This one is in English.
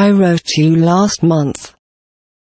I wrote you last month.